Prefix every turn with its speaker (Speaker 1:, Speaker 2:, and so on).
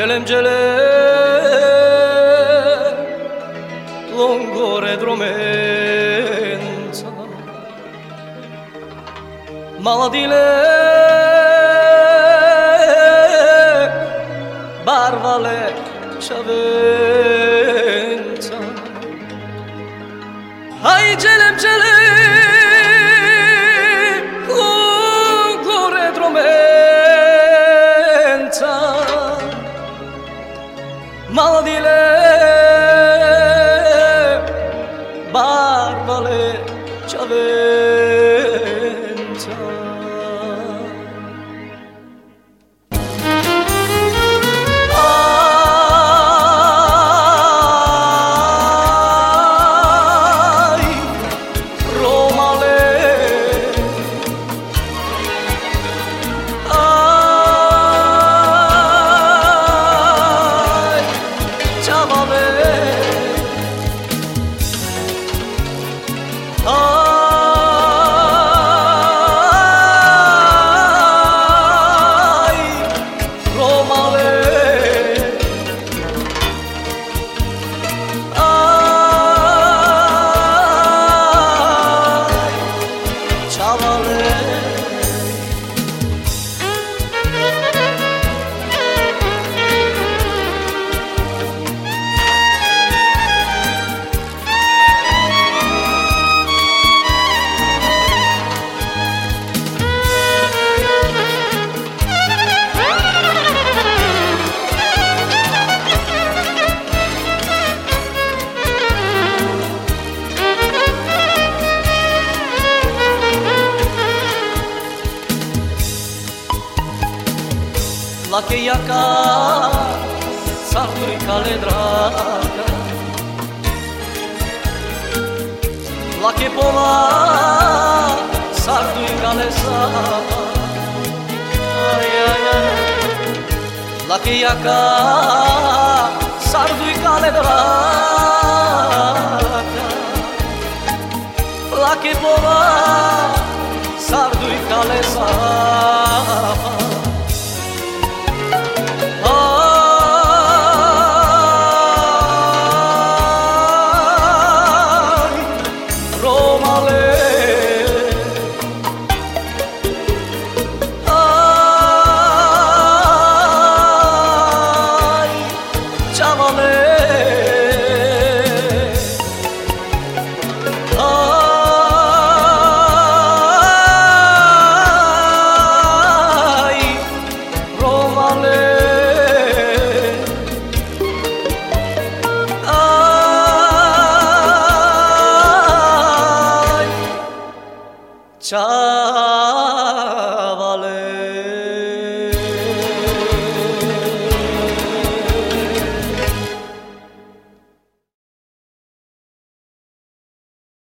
Speaker 1: Gelem gelem Longore dromei Mal dile Barvale Çaventa Hay celem celem Ungore dromenta Mal dile Barvale Çaventa Chavale la che iaca sarturica le draca la che pola sarturica le sapa ai ai ai la che iaca sarturica le Lá la che pola sarturica le চা